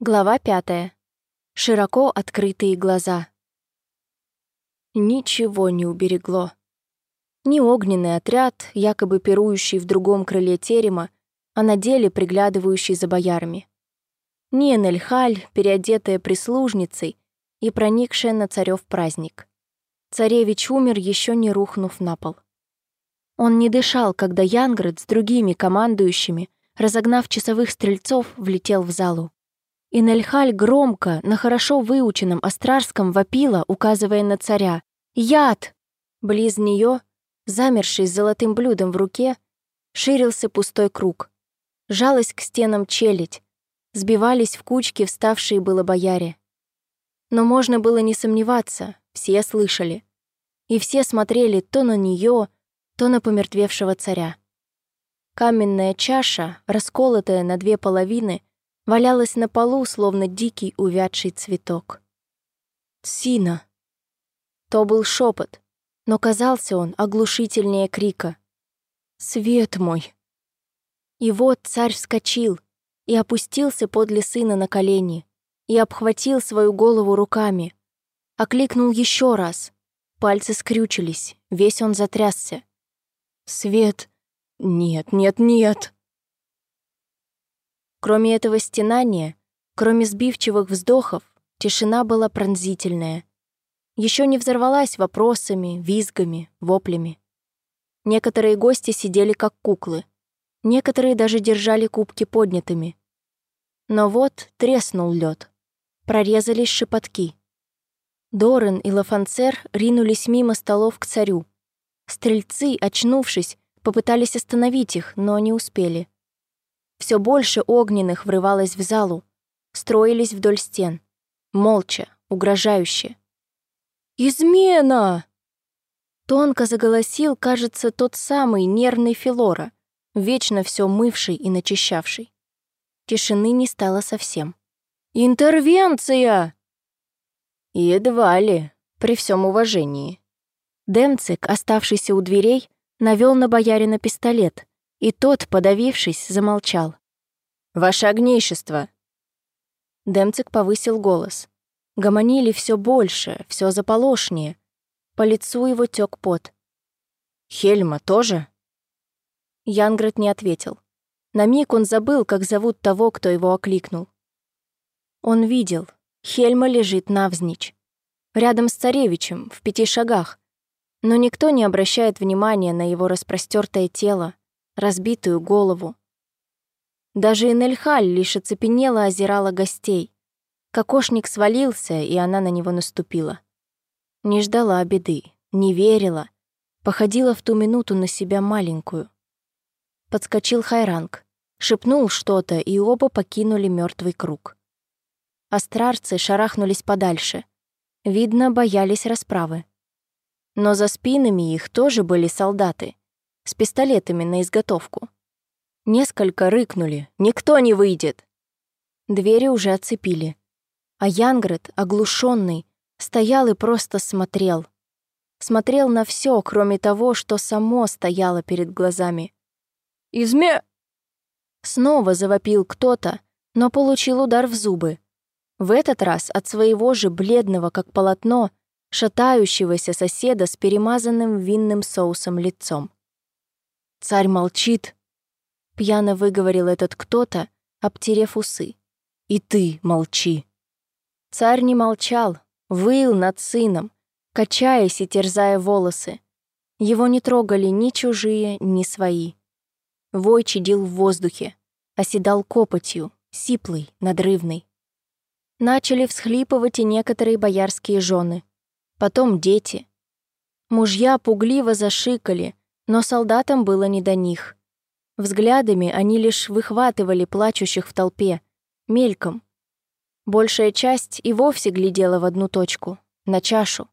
Глава пятая. Широко открытые глаза. Ничего не уберегло. Ни огненный отряд, якобы пирующий в другом крыле терема, а на деле приглядывающий за боярами. Ни Энельхаль, переодетая прислужницей и проникшая на царев праздник. Царевич умер, еще не рухнув на пол. Он не дышал, когда Янград с другими командующими, разогнав часовых стрельцов, влетел в залу. И Нельхаль громко, на хорошо выученном астрарском вопила, указывая на царя. «Яд!» Близ нее, замерший с золотым блюдом в руке, ширился пустой круг. Жалась к стенам челядь. Сбивались в кучки вставшие было бояре. Но можно было не сомневаться, все слышали. И все смотрели то на нее, то на помертвевшего царя. Каменная чаша, расколотая на две половины, валялась на полу, словно дикий увядший цветок. «Сина!» То был шепот, но казался он оглушительнее крика. «Свет мой!» И вот царь вскочил и опустился подле сына на колени и обхватил свою голову руками. Окликнул еще раз. Пальцы скрючились, весь он затрясся. Свет. Нет, нет, нет. Кроме этого стенания, кроме сбивчивых вздохов, тишина была пронзительная. Еще не взорвалась вопросами, визгами, воплями. Некоторые гости сидели как куклы. Некоторые даже держали кубки поднятыми. Но вот треснул лед. Прорезались шепотки. Дорен и Лафанцер ринулись мимо столов к царю, Стрельцы, очнувшись, попытались остановить их, но не успели. Все больше огненных врывалось в залу, строились вдоль стен, молча, угрожающе. «Измена!» Тонко заголосил, кажется, тот самый нервный Филора, вечно все мывший и начищавший. Тишины не стало совсем. «Интервенция!» «Едва ли, при всем уважении», Демцик, оставшийся у дверей, навел на боярина пистолет, и тот, подавившись, замолчал. «Ваше огнейшество!» Демцик повысил голос. Гомонили все больше, все заполошнее. По лицу его тек пот. «Хельма тоже?» Янград не ответил. На миг он забыл, как зовут того, кто его окликнул. Он видел. Хельма лежит навзничь. Рядом с царевичем, в пяти шагах, но никто не обращает внимания на его распростертое тело, разбитую голову. Даже Инельхаль лишь оцепенела озирала гостей. Кокошник свалился, и она на него наступила. Не ждала беды, не верила, походила в ту минуту на себя маленькую. Подскочил Хайранг, шепнул что-то, и оба покинули мертвый круг. Астрарцы шарахнулись подальше. Видно, боялись расправы. Но за спинами их тоже были солдаты с пистолетами на изготовку. Несколько рыкнули «Никто не выйдет!» Двери уже оцепили. А Янгрет, оглушенный, стоял и просто смотрел. Смотрел на все, кроме того, что само стояло перед глазами. «Изме...» Снова завопил кто-то, но получил удар в зубы. В этот раз от своего же бледного, как полотно, шатающегося соседа с перемазанным винным соусом лицом. «Царь молчит», — пьяно выговорил этот кто-то, обтерев усы. «И ты молчи». Царь не молчал, выл над сыном, качаясь и терзая волосы. Его не трогали ни чужие, ни свои. Вой чадил в воздухе, оседал копотью, сиплый, надрывный. Начали всхлипывать и некоторые боярские жены потом дети. Мужья пугливо зашикали, но солдатам было не до них. Взглядами они лишь выхватывали плачущих в толпе, мельком. Большая часть и вовсе глядела в одну точку, на чашу,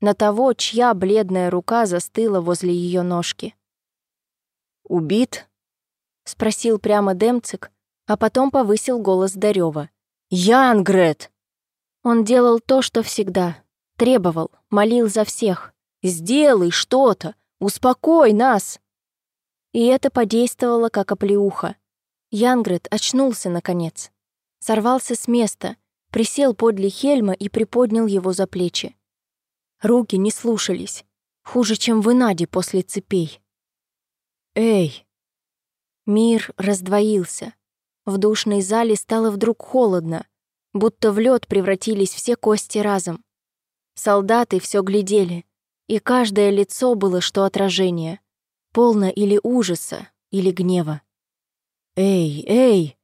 на того, чья бледная рука застыла возле ее ножки. «Убит?» — спросил прямо Демцик, а потом повысил голос Дарёва. «Янгрет!» Он делал то, что всегда, Требовал, молил за всех. «Сделай что-то! Успокой нас!» И это подействовало как оплеуха. Янгрет очнулся наконец. Сорвался с места, присел подле Хельма и приподнял его за плечи. Руки не слушались, хуже, чем в Инаде после цепей. «Эй!» Мир раздвоился. В душной зале стало вдруг холодно, будто в лед превратились все кости разом. Солдаты все глядели, и каждое лицо было что отражение, полно или ужаса, или гнева. «Эй, эй!»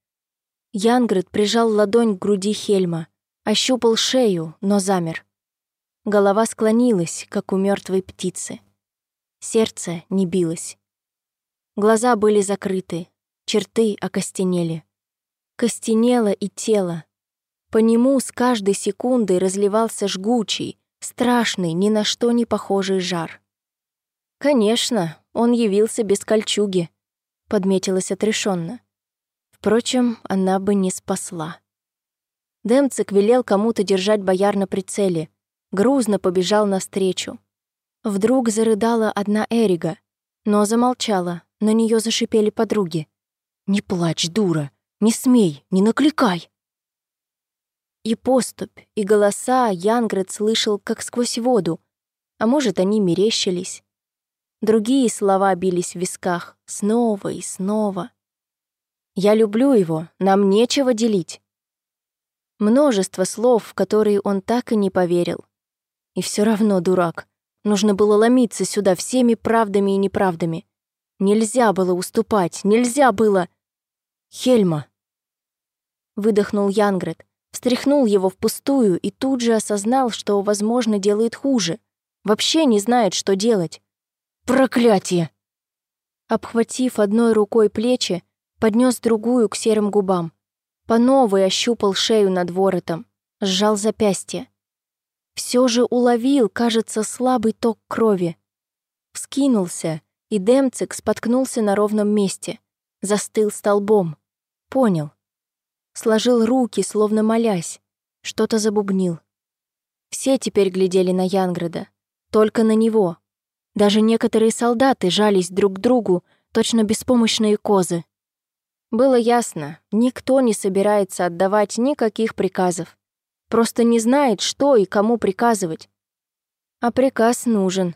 Янгрид прижал ладонь к груди Хельма, ощупал шею, но замер. Голова склонилась, как у мертвой птицы. Сердце не билось. Глаза были закрыты, черты окостенели. Костенело и тело. По нему с каждой секундой разливался жгучий, страшный, ни на что не похожий жар. Конечно, он явился без кольчуги, подметилась отрешенно. Впрочем, она бы не спасла. Демцик велел кому-то держать бояр на прицеле, грузно побежал навстречу. Вдруг зарыдала одна Эрига, но замолчала, на нее зашипели подруги. «Не плачь, дура! Не смей, не накликай!» И поступь, и голоса Янград слышал, как сквозь воду, а может, они мерещились. Другие слова бились в висках, снова и снова. «Я люблю его, нам нечего делить». Множество слов, в которые он так и не поверил. И все равно дурак. Нужно было ломиться сюда всеми правдами и неправдами. Нельзя было уступать, нельзя было... Хельма. Выдохнул Янгрет, встряхнул его впустую и тут же осознал, что, возможно, делает хуже. Вообще не знает, что делать. Проклятие! Обхватив одной рукой плечи, поднес другую к серым губам. По новой ощупал шею над воротом, сжал запястье. Все же уловил, кажется, слабый ток крови. Вскинулся, и Демцик споткнулся на ровном месте, застыл столбом. Понял. Сложил руки, словно молясь. Что-то забубнил. Все теперь глядели на Янграда. Только на него. Даже некоторые солдаты жались друг к другу, точно беспомощные козы. Было ясно, никто не собирается отдавать никаких приказов. Просто не знает, что и кому приказывать. А приказ нужен.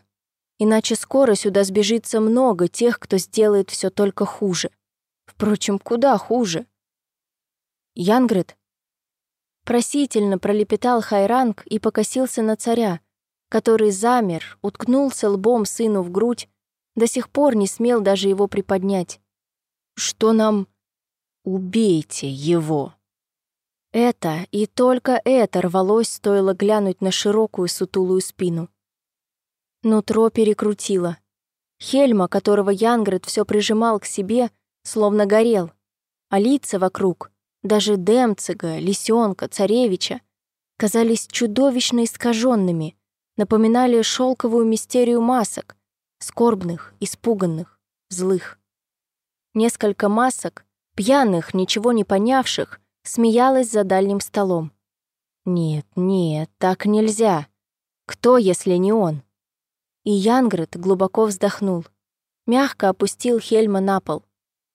Иначе скоро сюда сбежится много тех, кто сделает все только хуже. Впрочем, куда хуже? Янгрид?» Просительно пролепетал Хайранг и покосился на царя, который замер, уткнулся лбом сыну в грудь, до сих пор не смел даже его приподнять. «Что нам...» «Убейте его!» Это и только это рвалось, стоило глянуть на широкую сутулую спину. Нутро перекрутило. Хельма, которого Янгрид все прижимал к себе, словно горел, а лица вокруг даже Демцига, Лисенка, Царевича, казались чудовищно искаженными, напоминали шелковую мистерию масок, скорбных, испуганных, злых. Несколько масок, пьяных, ничего не понявших, смеялась за дальним столом. «Нет, нет, так нельзя. Кто, если не он?» И Янгрет глубоко вздохнул, мягко опустил Хельма на пол,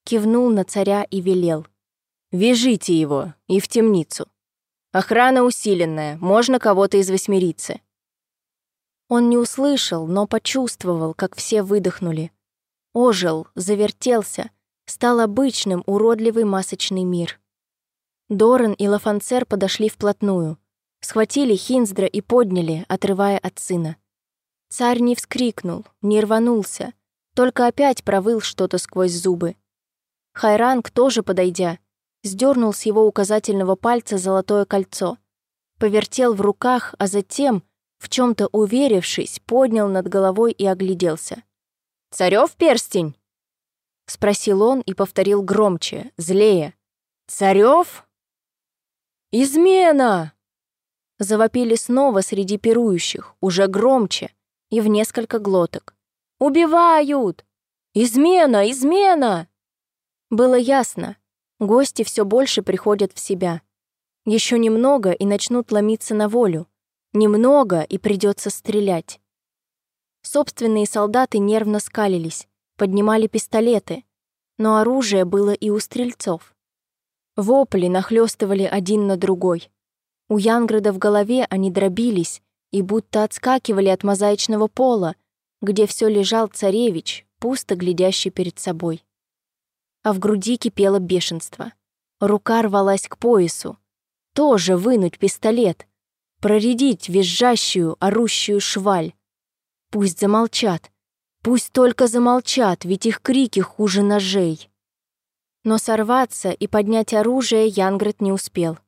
кивнул на царя и велел — Вяжите его и в темницу. Охрана усиленная, можно кого-то из восьмерицы». Он не услышал, но почувствовал, как все выдохнули. Ожил, завертелся, стал обычным уродливый масочный мир. Доран и Лафанцер подошли вплотную, схватили Хинздра и подняли, отрывая от сына. Царь не вскрикнул, не рванулся, только опять провыл что-то сквозь зубы. Хайранг, тоже подойдя, сдернул с его указательного пальца золотое кольцо, повертел в руках, а затем, в чем то уверившись, поднял над головой и огляделся. «Царёв перстень?» — спросил он и повторил громче, злее. «Царёв?» «Измена!» Завопили снова среди пирующих, уже громче и в несколько глоток. «Убивают! Измена! Измена!» Было ясно, Гости все больше приходят в себя. Еще немного и начнут ломиться на волю. Немного и придется стрелять. Собственные солдаты нервно скалились, поднимали пистолеты, но оружие было и у стрельцов. Вопли нахлестывали один на другой. У Янграда в голове они дробились и будто отскакивали от мозаичного пола, где все лежал царевич, пусто глядящий перед собой. А в груди кипело бешенство. Рука рвалась к поясу. Тоже вынуть пистолет, проредить визжащую, орущую шваль. Пусть замолчат. Пусть только замолчат, ведь их крики хуже ножей. Но сорваться и поднять оружие Янгрет не успел.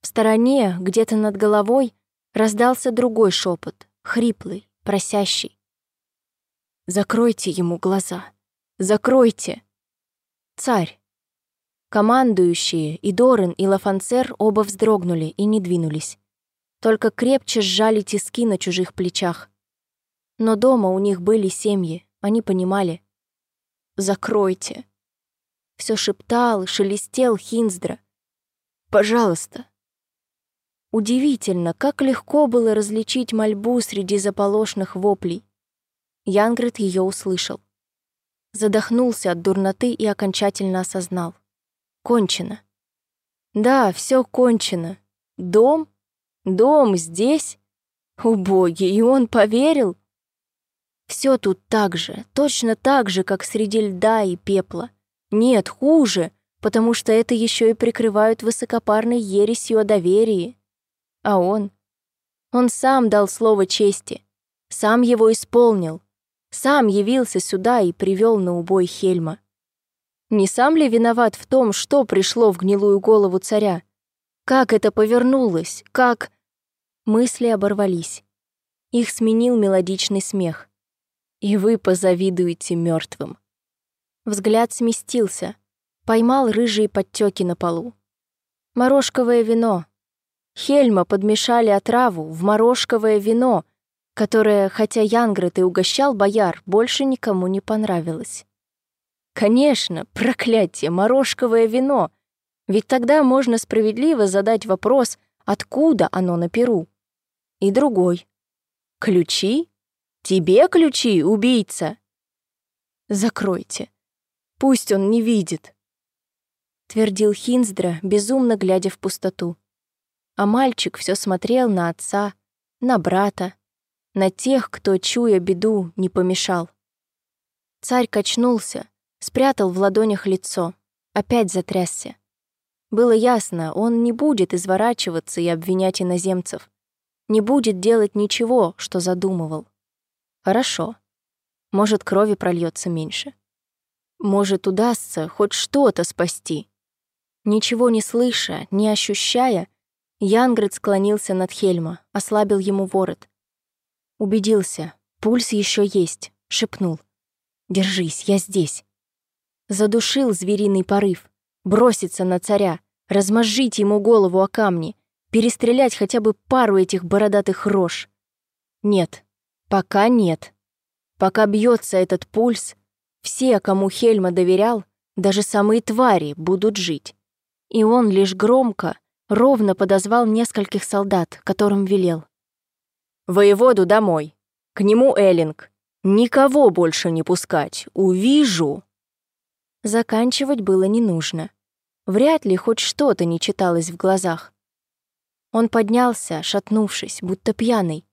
В стороне, где-то над головой, раздался другой шепот, хриплый, просящий. «Закройте ему глаза! Закройте!» «Царь!» Командующие, и Дорен, и Лафанцер оба вздрогнули и не двинулись. Только крепче сжали тиски на чужих плечах. Но дома у них были семьи, они понимали. «Закройте!» Все шептал, шелестел Хинздра. «Пожалуйста!» Удивительно, как легко было различить мольбу среди заполошных воплей. Янгрет ее услышал. Задохнулся от дурноты и окончательно осознал. Кончено. Да, все кончено. Дом? Дом здесь? Убогий, и он поверил? Все тут так же, точно так же, как среди льда и пепла. Нет, хуже, потому что это еще и прикрывают высокопарной ересью о доверии. А он? Он сам дал слово чести, сам его исполнил, сам явился сюда и привел на убой Хельма. Не сам ли виноват в том, что пришло в гнилую голову царя? Как это повернулось? Как... Мысли оборвались. Их сменил мелодичный смех. И вы позавидуете мертвым. Взгляд сместился, поймал рыжие подтеки на полу. Морошковое вино. Хельма подмешали отраву в морошковое вино, которое, хотя Янгрет и угощал бояр, больше никому не понравилось. Конечно, проклятие, морошковое вино. Ведь тогда можно справедливо задать вопрос, откуда оно на Перу. И другой. Ключи? Тебе ключи, убийца? Закройте. Пусть он не видит», — твердил Хинздра, безумно глядя в пустоту. А мальчик все смотрел на отца, на брата, на тех, кто, чуя беду, не помешал. Царь качнулся, спрятал в ладонях лицо, опять затрясся. Было ясно, он не будет изворачиваться и обвинять иноземцев, не будет делать ничего, что задумывал. Хорошо. Может, крови прольется меньше. Может, удастся хоть что-то спасти. Ничего не слыша, не ощущая, Янгрид склонился над Хельма, ослабил ему ворот. Убедился, пульс еще есть, шепнул. «Держись, я здесь». Задушил звериный порыв, броситься на царя, размозжить ему голову о камни, перестрелять хотя бы пару этих бородатых рож. Нет, пока нет. Пока бьется этот пульс, все, кому Хельма доверял, даже самые твари, будут жить. И он лишь громко, ровно подозвал нескольких солдат, которым велел. «Воеводу домой. К нему Эллинг. Никого больше не пускать. Увижу!» Заканчивать было не нужно. Вряд ли хоть что-то не читалось в глазах. Он поднялся, шатнувшись, будто пьяный.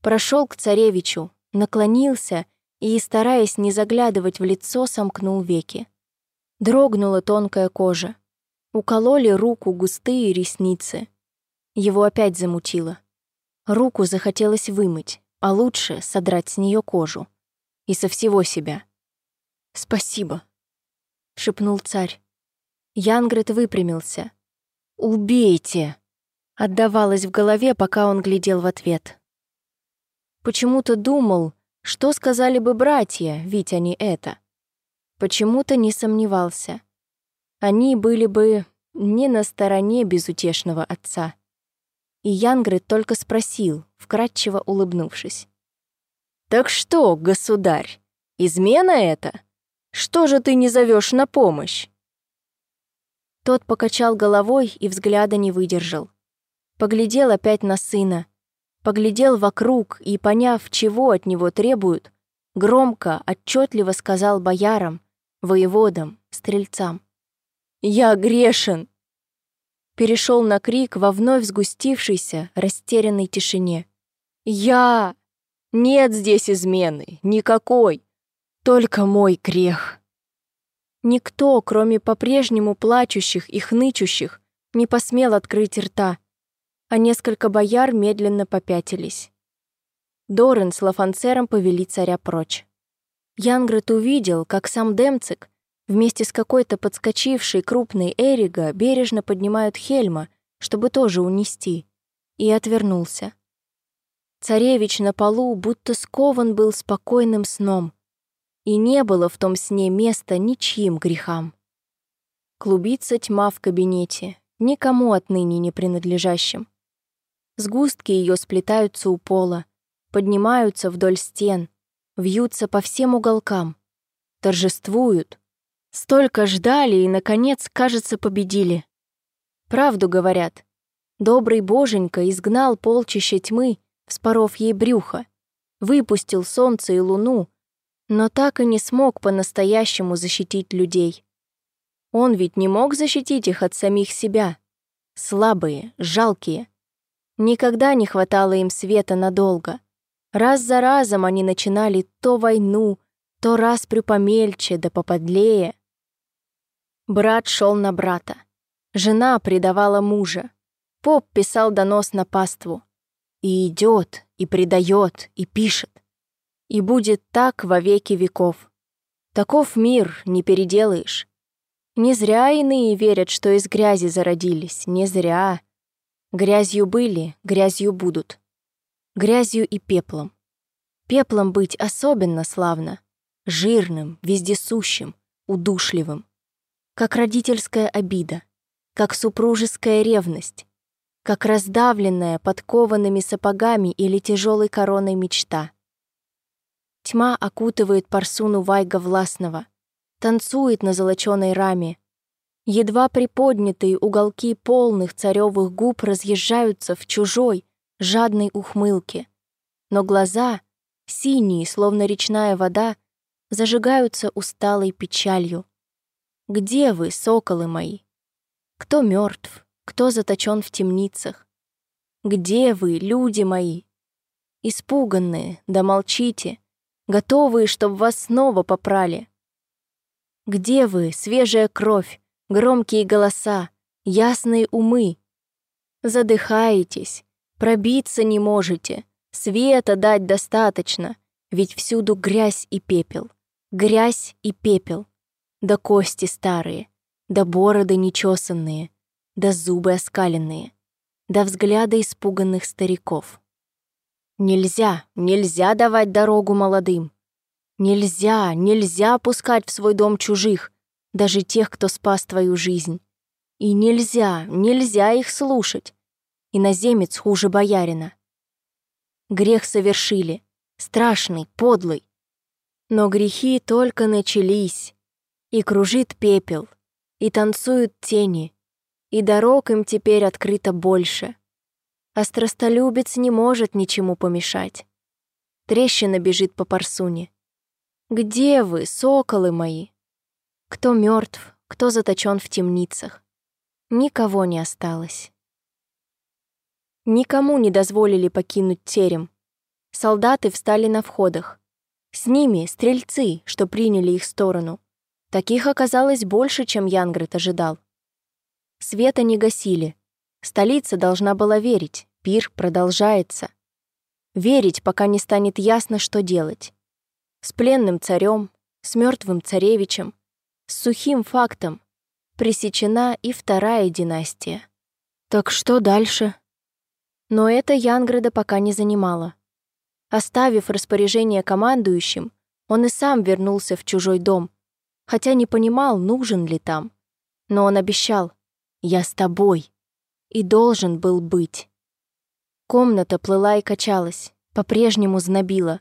Прошел к царевичу, наклонился и, стараясь не заглядывать в лицо, сомкнул веки. Дрогнула тонкая кожа. Укололи руку густые ресницы. Его опять замутило. Руку захотелось вымыть, а лучше содрать с нее кожу. И со всего себя. «Спасибо», — шепнул царь. Янгрет выпрямился. «Убейте!» — отдавалось в голове, пока он глядел в ответ. Почему-то думал, что сказали бы братья, ведь они это? Почему-то не сомневался. Они были бы не на стороне безутешного отца. И Янгрет только спросил, вкратчиво улыбнувшись. «Так что, государь, измена это? Что же ты не зовешь на помощь?» Тот покачал головой и взгляда не выдержал. Поглядел опять на сына, поглядел вокруг и, поняв, чего от него требуют, громко, отчетливо сказал боярам, воеводам, стрельцам. «Я грешен! Перешел на крик во вновь сгустившейся, растерянной тишине. «Я! Нет здесь измены, никакой! Только мой грех!» Никто, кроме по-прежнему плачущих и хнычущих, не посмел открыть рта, а несколько бояр медленно попятились. Дорен с Лафанцером повели царя прочь. Янгрет увидел, как сам Демцик вместе с какой-то подскочившей крупной Эрига бережно поднимают Хельма, чтобы тоже унести, и отвернулся. Царевич на полу будто скован был спокойным сном, и не было в том сне места ничьим грехам. Клубится тьма в кабинете, никому отныне не принадлежащим. Сгустки ее сплетаются у пола, поднимаются вдоль стен, вьются по всем уголкам, торжествуют. Столько ждали и, наконец, кажется, победили. Правду говорят. Добрый боженька изгнал полчища тьмы, вспоров ей брюхо, выпустил солнце и луну, но так и не смог по-настоящему защитить людей. Он ведь не мог защитить их от самих себя. Слабые, жалкие. Никогда не хватало им света надолго. Раз за разом они начинали то войну, то распрю помельче да поподлее. Брат шел на брата. Жена предавала мужа. Поп писал донос на паству. И идет, и предает, и пишет. И будет так во веки веков. Таков мир, не переделаешь. Не зря иные верят, что из грязи зародились, не зря. Грязью были, грязью будут. Грязью и пеплом. Пеплом быть особенно славно. Жирным, вездесущим, удушливым. Как родительская обида, как супружеская ревность, как раздавленная подкованными сапогами или тяжелой короной мечта. Тьма окутывает парсуну Вайга Властного, танцует на золоченой раме, Едва приподнятые уголки полных царевых губ разъезжаются в чужой, жадной ухмылке. Но глаза, синие, словно речная вода, зажигаются усталой печалью. Где вы, соколы мои? Кто мертв, кто заточен в темницах? Где вы, люди мои? Испуганные, да молчите, готовые, чтоб вас снова попрали. Где вы, свежая кровь, громкие голоса, ясные умы. Задыхаетесь, пробиться не можете, света дать достаточно, ведь всюду грязь и пепел, грязь и пепел, да кости старые, да бороды нечесанные, да зубы оскаленные, да взгляды испуганных стариков. Нельзя, нельзя давать дорогу молодым. Нельзя, нельзя пускать в свой дом чужих, даже тех, кто спас твою жизнь. И нельзя, нельзя их слушать. Иноземец хуже боярина. Грех совершили, страшный, подлый. Но грехи только начались, и кружит пепел, и танцуют тени, и дорог им теперь открыто больше. Остростолюбец не может ничему помешать. Трещина бежит по парсуне. Где вы, соколы мои? Кто мертв, кто заточен в темницах. Никого не осталось. Никому не дозволили покинуть терем. Солдаты встали на входах. С ними стрельцы, что приняли их сторону. Таких оказалось больше, чем Янгрет ожидал. Света не гасили. Столица должна была верить, пир продолжается. Верить, пока не станет ясно, что делать. С пленным царем, с мертвым царевичем, с сухим фактом. Пресечена и вторая династия. Так что дальше? Но это Янграда пока не занимало. Оставив распоряжение командующим, он и сам вернулся в чужой дом, хотя не понимал, нужен ли там. Но он обещал «Я с тобой» и должен был быть. Комната плыла и качалась, по-прежнему знобила.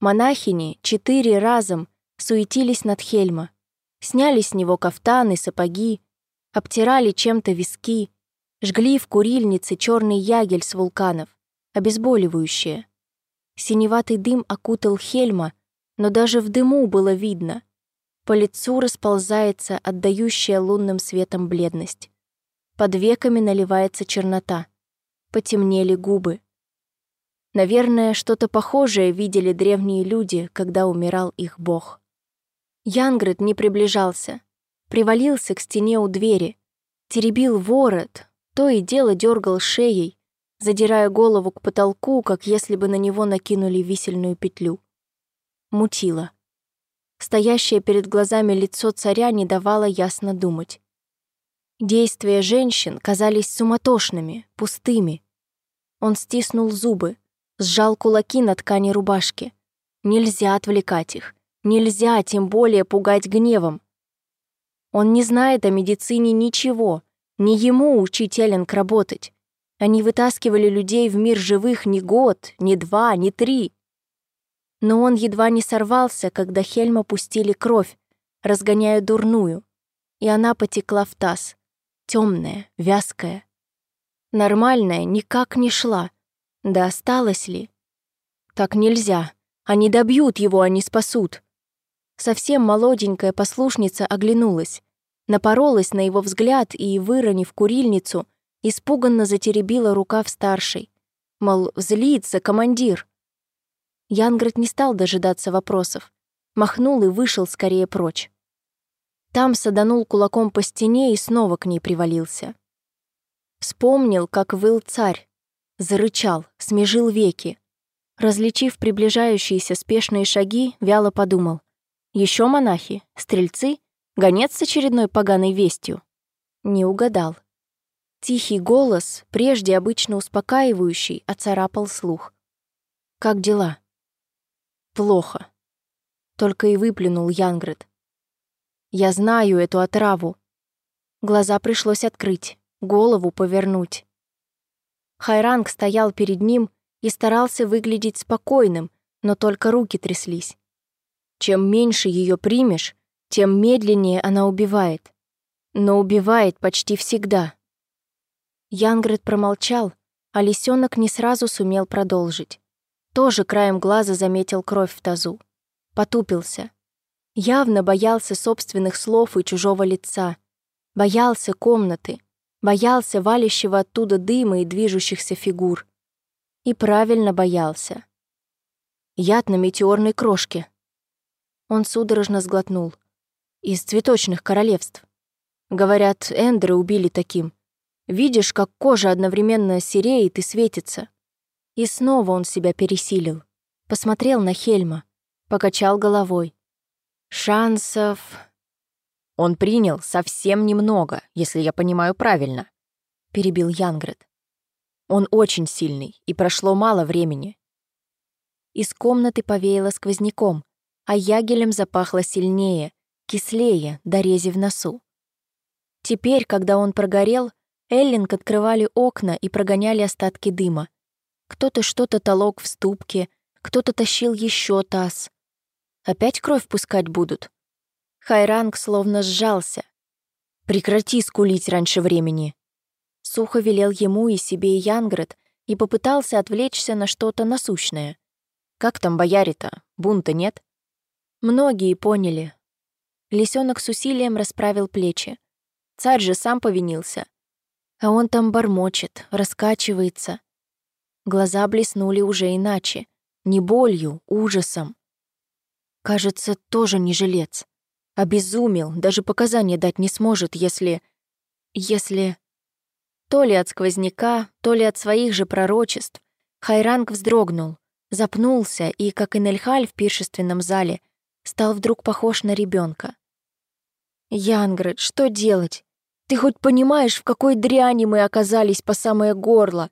Монахини четыре разом суетились над Хельма, Сняли с него кафтаны, сапоги, обтирали чем-то виски, жгли в курильнице черный ягель с вулканов, обезболивающее. Синеватый дым окутал Хельма, но даже в дыму было видно. По лицу расползается отдающая лунным светом бледность. Под веками наливается чернота. Потемнели губы. Наверное, что-то похожее видели древние люди, когда умирал их бог. Янгрет не приближался. Привалился к стене у двери. Теребил ворот, то и дело дергал шеей, задирая голову к потолку, как если бы на него накинули висельную петлю. Мутило. Стоящее перед глазами лицо царя не давало ясно думать. Действия женщин казались суматошными, пустыми. Он стиснул зубы, сжал кулаки на ткани рубашки. Нельзя отвлекать их. Нельзя, тем более, пугать гневом. Он не знает о медицине ничего. Не ему учить Элленг работать. Они вытаскивали людей в мир живых не год, не два, не три. Но он едва не сорвался, когда Хельма пустили кровь, разгоняя дурную, и она потекла в таз, темная, вязкая. Нормальная никак не шла. Да осталось ли? Так нельзя. Они добьют его, они спасут. Совсем молоденькая послушница оглянулась, напоролась на его взгляд и, выронив курильницу, испуганно затеребила рукав старшей. Мол, злится командир. Янград не стал дожидаться вопросов. Махнул и вышел скорее прочь. Там саданул кулаком по стене и снова к ней привалился. Вспомнил, как выл царь. Зарычал, смежил веки. Различив приближающиеся спешные шаги, вяло подумал. Еще монахи, стрельцы, гонец с очередной поганой вестью. Не угадал. Тихий голос, прежде обычно успокаивающий, оцарапал слух. «Как дела?» Плохо. Только и выплюнул Янгрет. Я знаю эту отраву. Глаза пришлось открыть, голову повернуть. Хайранг стоял перед ним и старался выглядеть спокойным, но только руки тряслись. Чем меньше ее примешь, тем медленнее она убивает. Но убивает почти всегда. Янгрет промолчал, а лисенок не сразу сумел продолжить. Тоже краем глаза заметил кровь в тазу. Потупился. Явно боялся собственных слов и чужого лица. Боялся комнаты. Боялся валящего оттуда дыма и движущихся фигур. И правильно боялся. Яд на метеорной крошке. Он судорожно сглотнул. Из цветочных королевств. Говорят, Эндры убили таким. Видишь, как кожа одновременно сереет и светится. И снова он себя пересилил. Посмотрел на Хельма, покачал головой. Шансов... Он принял совсем немного, если я понимаю правильно, перебил Янгрет. Он очень сильный, и прошло мало времени. Из комнаты повеяло сквозняком, а ягелем запахло сильнее, кислее, до рези в носу. Теперь, когда он прогорел, Эллинг открывали окна и прогоняли остатки дыма, кто-то что-то толок в ступке, кто-то тащил еще таз. Опять кровь пускать будут? Хайранг словно сжался. «Прекрати скулить раньше времени!» Сухо велел ему и себе и Янград и попытался отвлечься на что-то насущное. «Как там бояре-то? Бунта нет?» Многие поняли. Лисенок с усилием расправил плечи. Царь же сам повинился. А он там бормочет, раскачивается. Глаза блеснули уже иначе. Не болью, ужасом. Кажется, тоже не жилец. Обезумел, даже показания дать не сможет, если... Если... То ли от сквозняка, то ли от своих же пророчеств. Хайранг вздрогнул, запнулся и, как и Нельхаль в пиршественном зале, стал вдруг похож на ребенка. «Янград, что делать? Ты хоть понимаешь, в какой дряни мы оказались по самое горло?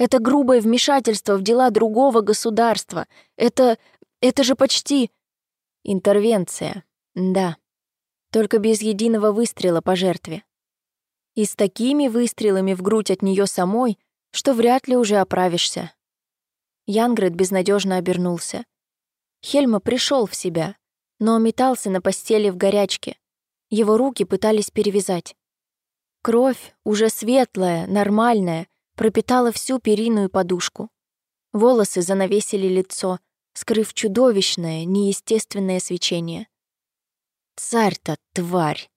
Это грубое вмешательство в дела другого государства. Это... это же почти... Интервенция. Да. Только без единого выстрела по жертве. И с такими выстрелами в грудь от нее самой, что вряд ли уже оправишься. Янгрет безнадежно обернулся. Хельма пришел в себя, но метался на постели в горячке. Его руки пытались перевязать. Кровь, уже светлая, нормальная, пропитала всю периную подушку. Волосы занавесили лицо, скрыв чудовищное, неестественное свечение. Царь-то тварь!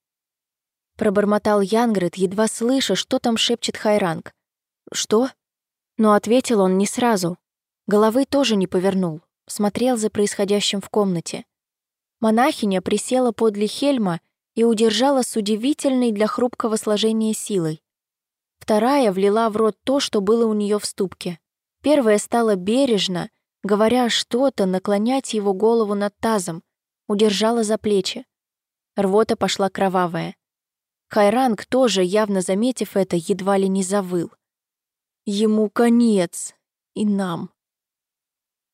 Пробормотал Янгрет, едва слыша, что там шепчет Хайранг. «Что?» Но ответил он не сразу. Головы тоже не повернул, смотрел за происходящим в комнате. Монахиня присела подле Хельма и удержала с удивительной для хрупкого сложения силой. Вторая влила в рот то, что было у нее в ступке. Первая стала бережно, говоря что-то, наклонять его голову над тазом, удержала за плечи. Рвота пошла кровавая. Хайранг тоже, явно заметив это, едва ли не завыл. Ему конец. И нам.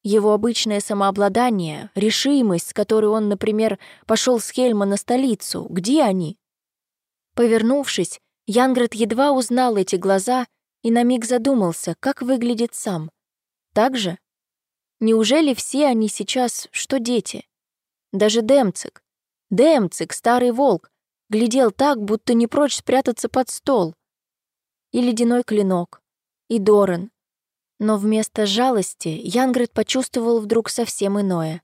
Его обычное самообладание, решимость, с которой он, например, пошел с Хельма на столицу, где они? Повернувшись, Янград едва узнал эти глаза и на миг задумался, как выглядит сам. Так же? Неужели все они сейчас, что дети? Даже Демцик. Демцик, старый волк, глядел так, будто не прочь спрятаться под стол. И ледяной клинок, и Доран, но вместо жалости Янгрет почувствовал вдруг совсем иное.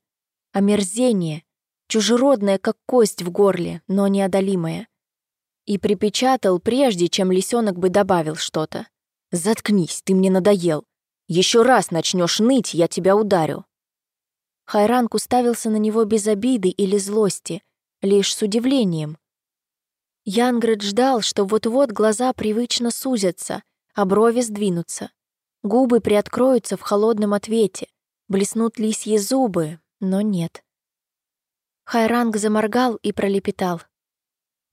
Омерзение, чужеродное, как кость в горле, но неодолимое. И припечатал, прежде чем лисенок бы добавил что-то. «Заткнись, ты мне надоел. Еще раз начнешь ныть, я тебя ударю». Хайранг уставился на него без обиды или злости, лишь с удивлением. Янгрет ждал, что вот-вот глаза привычно сузятся, а брови сдвинутся. Губы приоткроются в холодном ответе, блеснут лисьи зубы, но нет. Хайранг заморгал и пролепетал.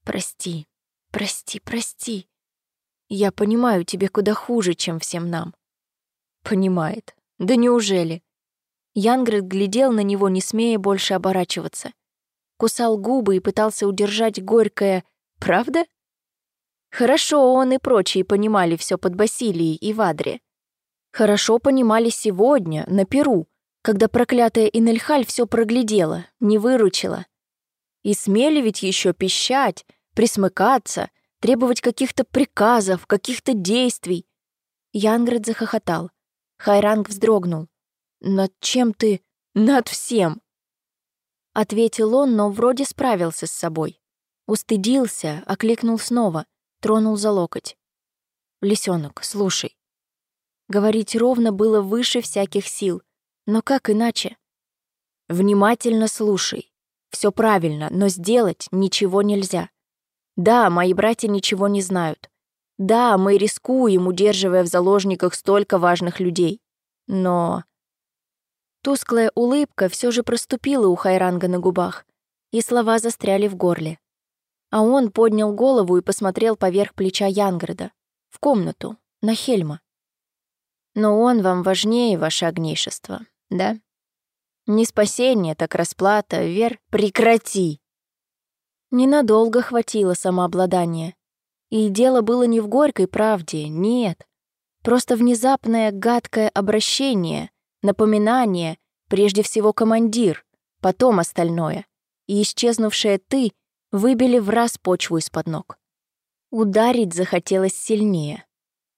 «Прости, прости, прости. Я понимаю, тебе куда хуже, чем всем нам». «Понимает. Да неужели?» Янгрид глядел на него, не смея больше оборачиваться. Кусал губы и пытался удержать горькое «Правда?» Хорошо он и прочие понимали все под Басилией и Вадре хорошо понимали сегодня, на Перу, когда проклятая Инельхаль все проглядела, не выручила. И смели ведь еще пищать, присмыкаться, требовать каких-то приказов, каких-то действий. Янград захохотал. Хайранг вздрогнул. «Над чем ты? Над всем!» Ответил он, но вроде справился с собой. Устыдился, окликнул снова, тронул за локоть. «Лисёнок, слушай, Говорить ровно было выше всяких сил. Но как иначе? Внимательно слушай. Все правильно, но сделать ничего нельзя. Да, мои братья ничего не знают. Да, мы рискуем, удерживая в заложниках столько важных людей. Но... Тусклая улыбка все же проступила у Хайранга на губах, и слова застряли в горле. А он поднял голову и посмотрел поверх плеча Янграда, в комнату, на Хельма. Но он вам важнее, ваше огнейшество, да? Не спасение, так расплата, вер... Прекрати!» Ненадолго хватило самообладания. И дело было не в горькой правде, нет. Просто внезапное гадкое обращение, напоминание, прежде всего командир, потом остальное. И исчезнувшее «ты» выбили в раз почву из-под ног. Ударить захотелось сильнее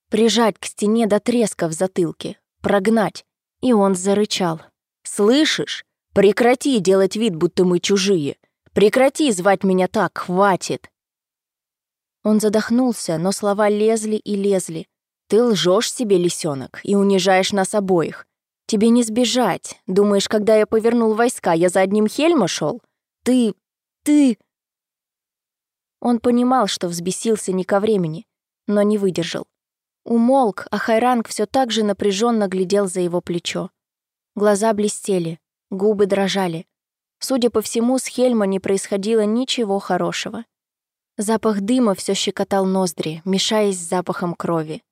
прижать к стене до треска в затылке, прогнать. И он зарычал. «Слышишь? Прекрати делать вид, будто мы чужие. Прекрати звать меня так, хватит!» Он задохнулся, но слова лезли и лезли. «Ты лжешь себе, лисенок, и унижаешь нас обоих. Тебе не сбежать. Думаешь, когда я повернул войска, я за одним Хельма шел? Ты... ты...» Он понимал, что взбесился не ко времени, но не выдержал. Умолк, а Хайранг все так же напряженно глядел за его плечо. Глаза блестели, губы дрожали. Судя по всему, с Хельма не происходило ничего хорошего. Запах дыма все щекотал ноздри, мешаясь с запахом крови.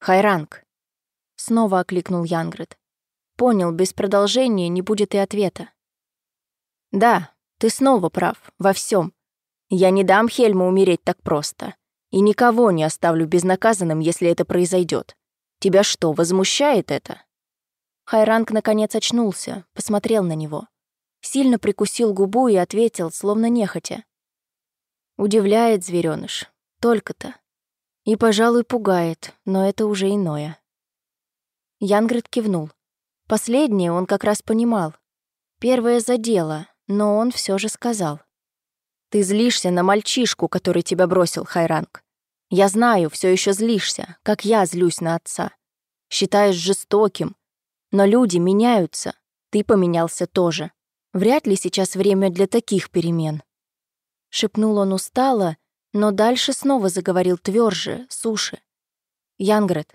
«Хайранг!» — снова окликнул Янгрид. Понял, без продолжения не будет и ответа. «Да, ты снова прав, во всем. Я не дам Хельму умереть так просто и никого не оставлю безнаказанным, если это произойдет. Тебя что, возмущает это?» Хайранг наконец очнулся, посмотрел на него. Сильно прикусил губу и ответил, словно нехотя. Удивляет зверёныш. Только-то. И, пожалуй, пугает, но это уже иное. Янгрид кивнул. Последнее он как раз понимал. Первое задело, но он все же сказал. Ты злишься на мальчишку, который тебя бросил, Хайранг. Я знаю, все еще злишься, как я злюсь на отца. Считаешь жестоким. Но люди меняются. Ты поменялся тоже. Вряд ли сейчас время для таких перемен. Шепнул он устало, но дальше снова заговорил тверже, суше. Янгрет,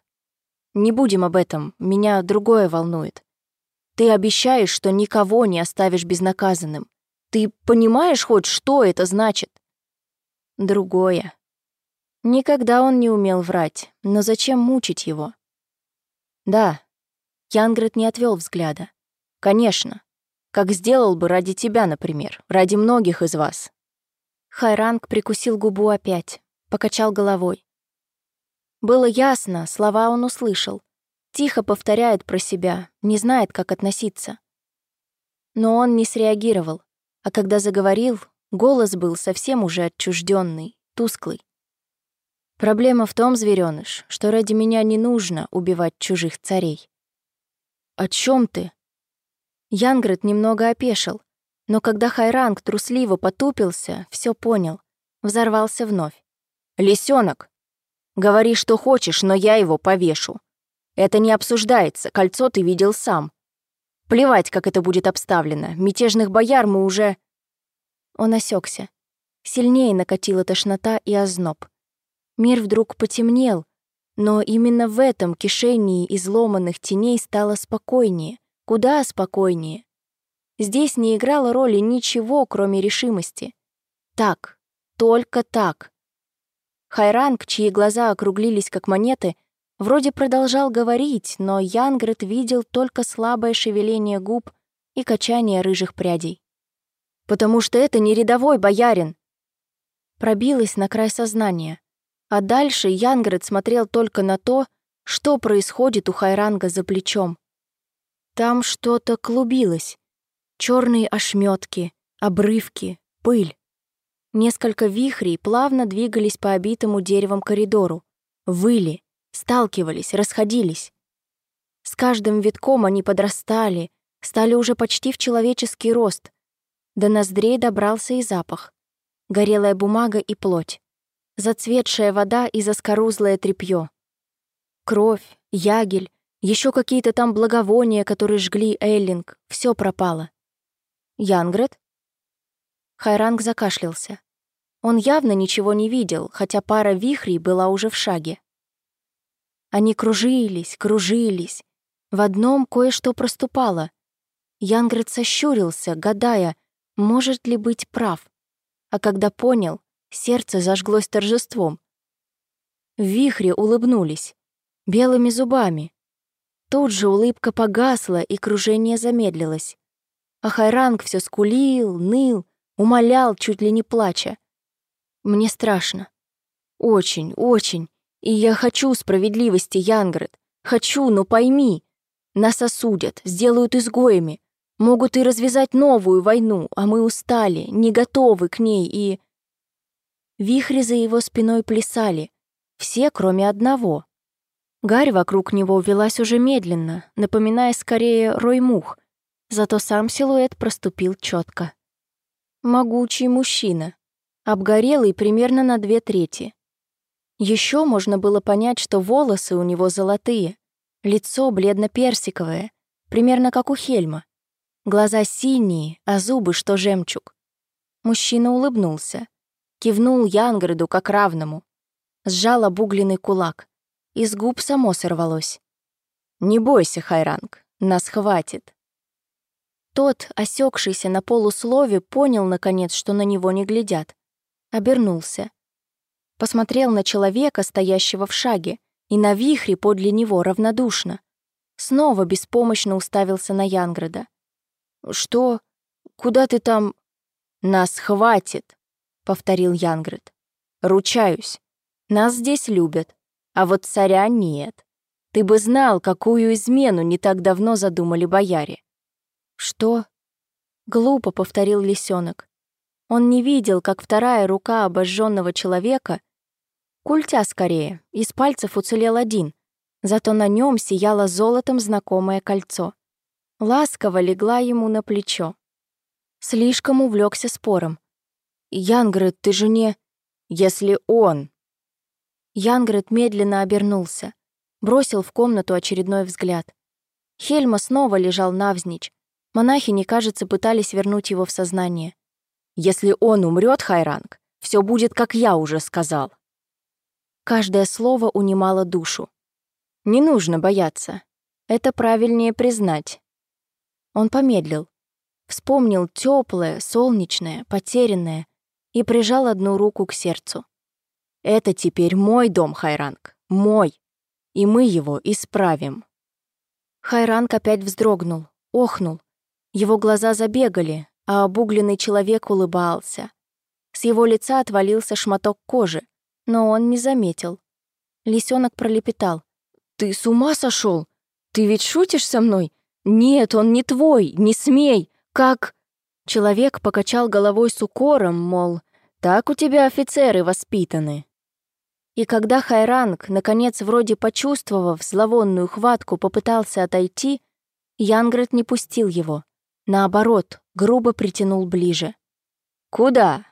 не будем об этом, меня другое волнует. Ты обещаешь, что никого не оставишь безнаказанным. Ты понимаешь хоть, что это значит? Другое. Никогда он не умел врать, но зачем мучить его? Да. Янгрет не отвел взгляда. Конечно. Как сделал бы ради тебя, например, ради многих из вас. Хайранг прикусил губу опять, покачал головой. Было ясно, слова он услышал. Тихо повторяет про себя, не знает, как относиться. Но он не среагировал, а когда заговорил, голос был совсем уже отчужденный, тусклый. Проблема в том, зверёныш, что ради меня не нужно убивать чужих царей. О чем ты? Янгрет немного опешил, но когда Хайранг трусливо потупился, все понял, взорвался вновь. Лисенок, говори, что хочешь, но я его повешу. Это не обсуждается, кольцо ты видел сам. Плевать, как это будет обставлено, мятежных бояр мы уже... Он осекся. Сильнее накатила тошнота и озноб. Мир вдруг потемнел, но именно в этом кишении изломанных теней стало спокойнее, куда спокойнее. Здесь не играло роли ничего, кроме решимости. Так, только так. Хайранг, чьи глаза округлились как монеты, вроде продолжал говорить, но Янгрет видел только слабое шевеление губ и качание рыжих прядей. «Потому что это не рядовой боярин!» Пробилась на край сознания. А дальше Янгрет смотрел только на то, что происходит у Хайранга за плечом. Там что-то клубилось, Черные ошметки, обрывки, пыль. Несколько вихрей плавно двигались по обитому деревом коридору, выли, сталкивались, расходились. С каждым витком они подрастали, стали уже почти в человеческий рост. До ноздрей добрался и запах. Горелая бумага и плоть. Зацветшая вода и заскорузлое тряпье. Кровь, ягель, еще какие-то там благовония, которые жгли Эллинг, все пропало. Янгрет?» Хайранг закашлялся. Он явно ничего не видел, хотя пара вихрей была уже в шаге. Они кружились, кружились. В одном кое-что проступало. Янгрет сощурился, гадая, может ли быть прав. А когда понял, сердце зажглось торжеством. Вихри улыбнулись, белыми зубами. Тут же улыбка погасла, и кружение замедлилось. А Хайранг все скулил, ныл, умолял, чуть ли не плача. Мне страшно. Очень, очень. И я хочу справедливости, Янгрет. Хочу, но пойми. Нас осудят, сделают изгоями. Могут и развязать новую войну, а мы устали, не готовы к ней и... Вихри за его спиной плясали. Все, кроме одного. Гарь вокруг него велась уже медленно, напоминая скорее рой мух — зато сам силуэт проступил четко. Могучий мужчина, обгорелый примерно на две трети. Еще можно было понять, что волосы у него золотые, лицо бледно-персиковое, примерно как у Хельма. Глаза синие, а зубы, что жемчуг. Мужчина улыбнулся, кивнул Янграду как равному, сжал обугленный кулак. Из губ само сорвалось. «Не бойся, Хайранг, нас хватит». Тот, осекшийся на полуслове, понял, наконец, что на него не глядят. Обернулся. Посмотрел на человека, стоящего в шаге, и на вихре подле него равнодушно. Снова беспомощно уставился на Янграда. «Что? Куда ты там?» «Нас хватит», — повторил Янград. «Ручаюсь. Нас здесь любят, а вот царя нет. Ты бы знал, какую измену не так давно задумали бояре. «Что?» — глупо повторил лисенок. Он не видел, как вторая рука обожженного человека, культя скорее, из пальцев уцелел один, зато на нем сияло золотом знакомое кольцо. Ласково легла ему на плечо. Слишком увлекся спором. Янгрет, ты же не... Если он... Янгрет медленно обернулся, бросил в комнату очередной взгляд. Хельма снова лежал навзничь. Монахини, кажется, пытались вернуть его в сознание. Если он умрет, Хайранг, все будет, как я уже сказал. Каждое слово унимало душу. Не нужно бояться. Это правильнее признать. Он помедлил. Вспомнил теплое, солнечное, потерянное и прижал одну руку к сердцу. Это теперь мой дом, Хайранг, мой, и мы его исправим. Хайранг опять вздрогнул, охнул. Его глаза забегали, а обугленный человек улыбался. С его лица отвалился шматок кожи, но он не заметил. Лисенок пролепетал. «Ты с ума сошел? Ты ведь шутишь со мной? Нет, он не твой, не смей! Как...» Человек покачал головой с укором, мол, «Так у тебя офицеры воспитаны». И когда Хайранг, наконец, вроде почувствовав зловонную хватку, попытался отойти, Янгрет не пустил его. Наоборот, грубо притянул ближе. «Куда?»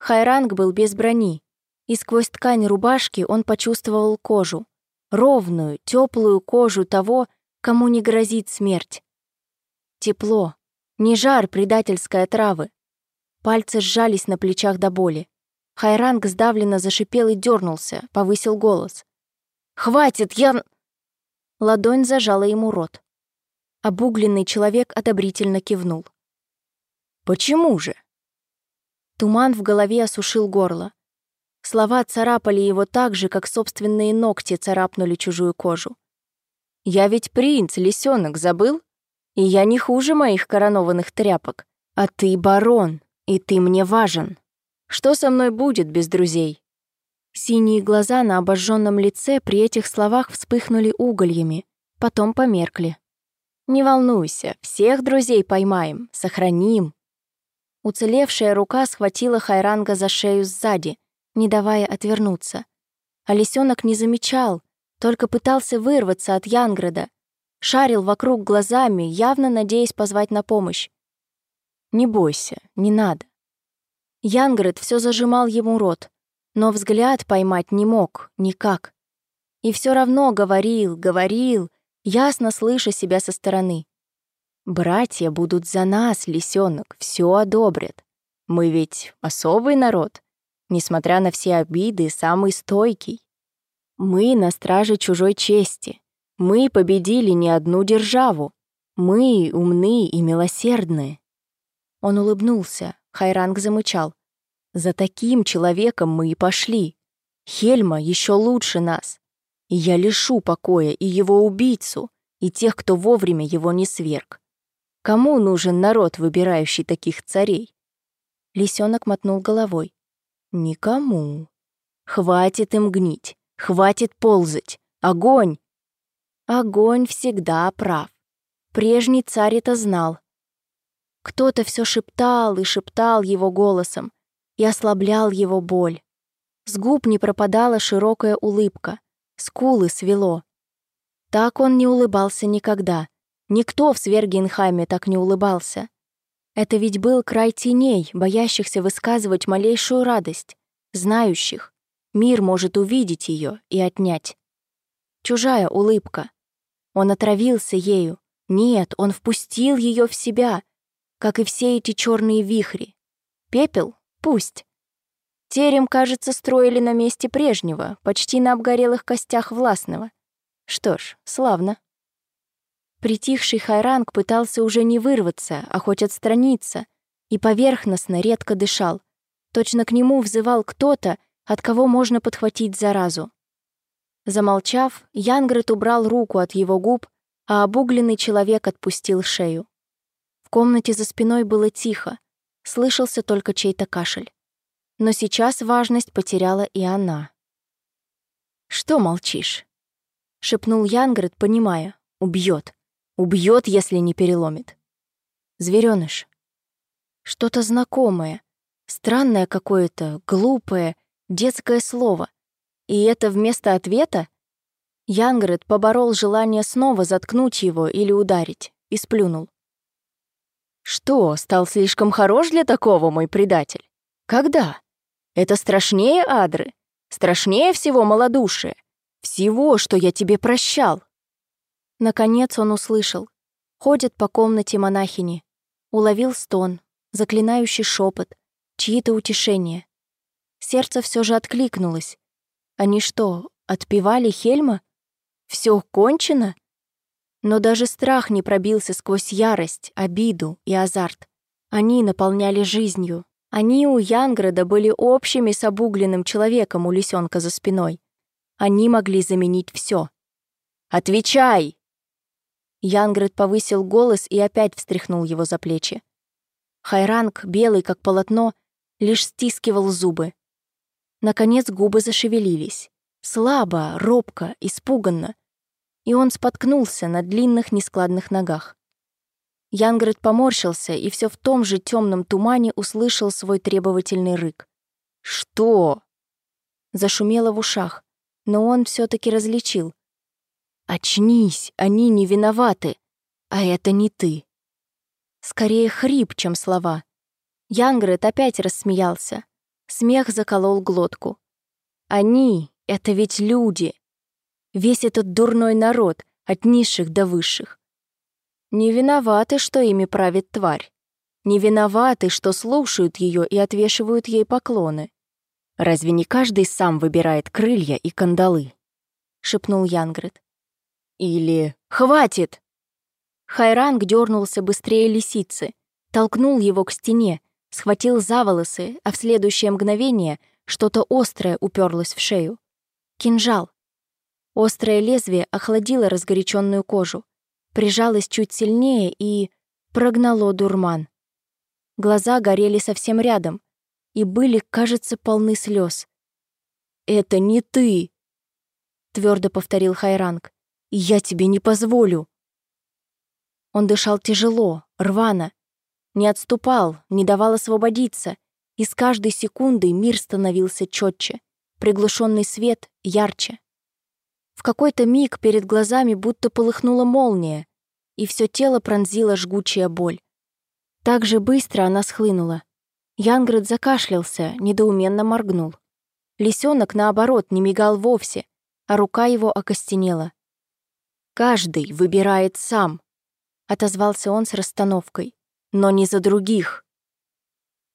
Хайранг был без брони, и сквозь ткань рубашки он почувствовал кожу. Ровную, теплую кожу того, кому не грозит смерть. Тепло, не жар предательской отравы. Пальцы сжались на плечах до боли. Хайранг сдавленно зашипел и дернулся, повысил голос. «Хватит, я...» Ладонь зажала ему рот. Обугленный человек одобрительно кивнул. «Почему же?» Туман в голове осушил горло. Слова царапали его так же, как собственные ногти царапнули чужую кожу. «Я ведь принц, лисенок, забыл? И я не хуже моих коронованных тряпок. А ты барон, и ты мне важен. Что со мной будет без друзей?» Синие глаза на обожженном лице при этих словах вспыхнули угольями, потом померкли. Не волнуйся, всех друзей поймаем, сохраним. Уцелевшая рука схватила Хайранга за шею сзади, не давая отвернуться. А лисенок не замечал, только пытался вырваться от Янграда, шарил вокруг глазами, явно надеясь позвать на помощь. «Не бойся, не надо». Янград все зажимал ему рот, но взгляд поймать не мог, никак. И все равно говорил, говорил, ясно слыша себя со стороны. «Братья будут за нас, лисенок, все одобрят. Мы ведь особый народ, несмотря на все обиды, самый стойкий. Мы на страже чужой чести. Мы победили не одну державу. Мы умны и милосердные». Он улыбнулся, Хайранг замычал. «За таким человеком мы и пошли. Хельма еще лучше нас. И я лишу покоя и его убийцу, и тех, кто вовремя его не сверг. Кому нужен народ, выбирающий таких царей? Лисенок мотнул головой. Никому. Хватит им гнить, хватит ползать. Огонь! Огонь всегда прав. Прежний царь это знал. Кто-то все шептал и шептал его голосом и ослаблял его боль. С губ не пропадала широкая улыбка, скулы свело. Так он не улыбался никогда. Никто в Свергенхайме так не улыбался. Это ведь был край теней, боящихся высказывать малейшую радость, знающих, мир может увидеть ее и отнять. Чужая улыбка. Он отравился ею. Нет, он впустил ее в себя, как и все эти черные вихри. Пепел? Пусть. Терем, кажется, строили на месте прежнего, почти на обгорелых костях властного. Что ж, славно. Притихший Хайранг пытался уже не вырваться, а хоть отстраниться, и поверхностно, редко дышал. Точно к нему взывал кто-то, от кого можно подхватить заразу. Замолчав, Янгрет убрал руку от его губ, а обугленный человек отпустил шею. В комнате за спиной было тихо, слышался только чей-то кашель. Но сейчас важность потеряла и она. «Что молчишь?» — шепнул Янгрет, понимая. «Убьет. Убьет, если не переломит». Зверёныш. Что-то знакомое, странное какое-то, глупое, детское слово. И это вместо ответа? Янгрет поборол желание снова заткнуть его или ударить, и сплюнул. «Что, стал слишком хорош для такого, мой предатель? Когда? Это страшнее Адры, страшнее всего малодушия, всего, что я тебе прощал. Наконец он услышал. Ходят по комнате монахини. Уловил стон, заклинающий шепот, чьи-то утешения. Сердце все же откликнулось. Они что, отпевали Хельма? Все кончено? Но даже страх не пробился сквозь ярость, обиду и азарт. Они наполняли жизнью. Они у Янграда были общими с обугленным человеком у лисенка за спиной. Они могли заменить все. «Отвечай!» Янград повысил голос и опять встряхнул его за плечи. Хайранг, белый как полотно, лишь стискивал зубы. Наконец губы зашевелились. Слабо, робко, испуганно. И он споткнулся на длинных нескладных ногах. Янград поморщился и все в том же темном тумане услышал свой требовательный рык. «Что?» Зашумело в ушах, но он все таки различил. «Очнись, они не виноваты, а это не ты». Скорее хрип, чем слова. Янгрет опять рассмеялся. Смех заколол глотку. «Они — это ведь люди. Весь этот дурной народ, от низших до высших. Не виноваты, что ими правит тварь. Не виноваты, что слушают ее и отвешивают ей поклоны. Разве не каждый сам выбирает крылья и кандалы? шепнул Янгрет. Или «Хватит!» Хайранг дернулся быстрее лисицы, толкнул его к стене, схватил за волосы, а в следующее мгновение что-то острое уперлось в шею. Кинжал. Острое лезвие охладило разгоряченную кожу, прижалось чуть сильнее и прогнало дурман. Глаза горели совсем рядом и были, кажется, полны слез. «Это не ты!» — твердо повторил Хайранг. «Я тебе не позволю!» Он дышал тяжело, рвано, не отступал, не давал освободиться, и с каждой секундой мир становился четче, приглушенный свет ярче. В какой-то миг перед глазами будто полыхнула молния, и все тело пронзила жгучая боль. Так же быстро она схлынула. Янград закашлялся, недоуменно моргнул. Лисенок, наоборот, не мигал вовсе, а рука его окостенела. «Каждый выбирает сам», — отозвался он с расстановкой, «но не за других».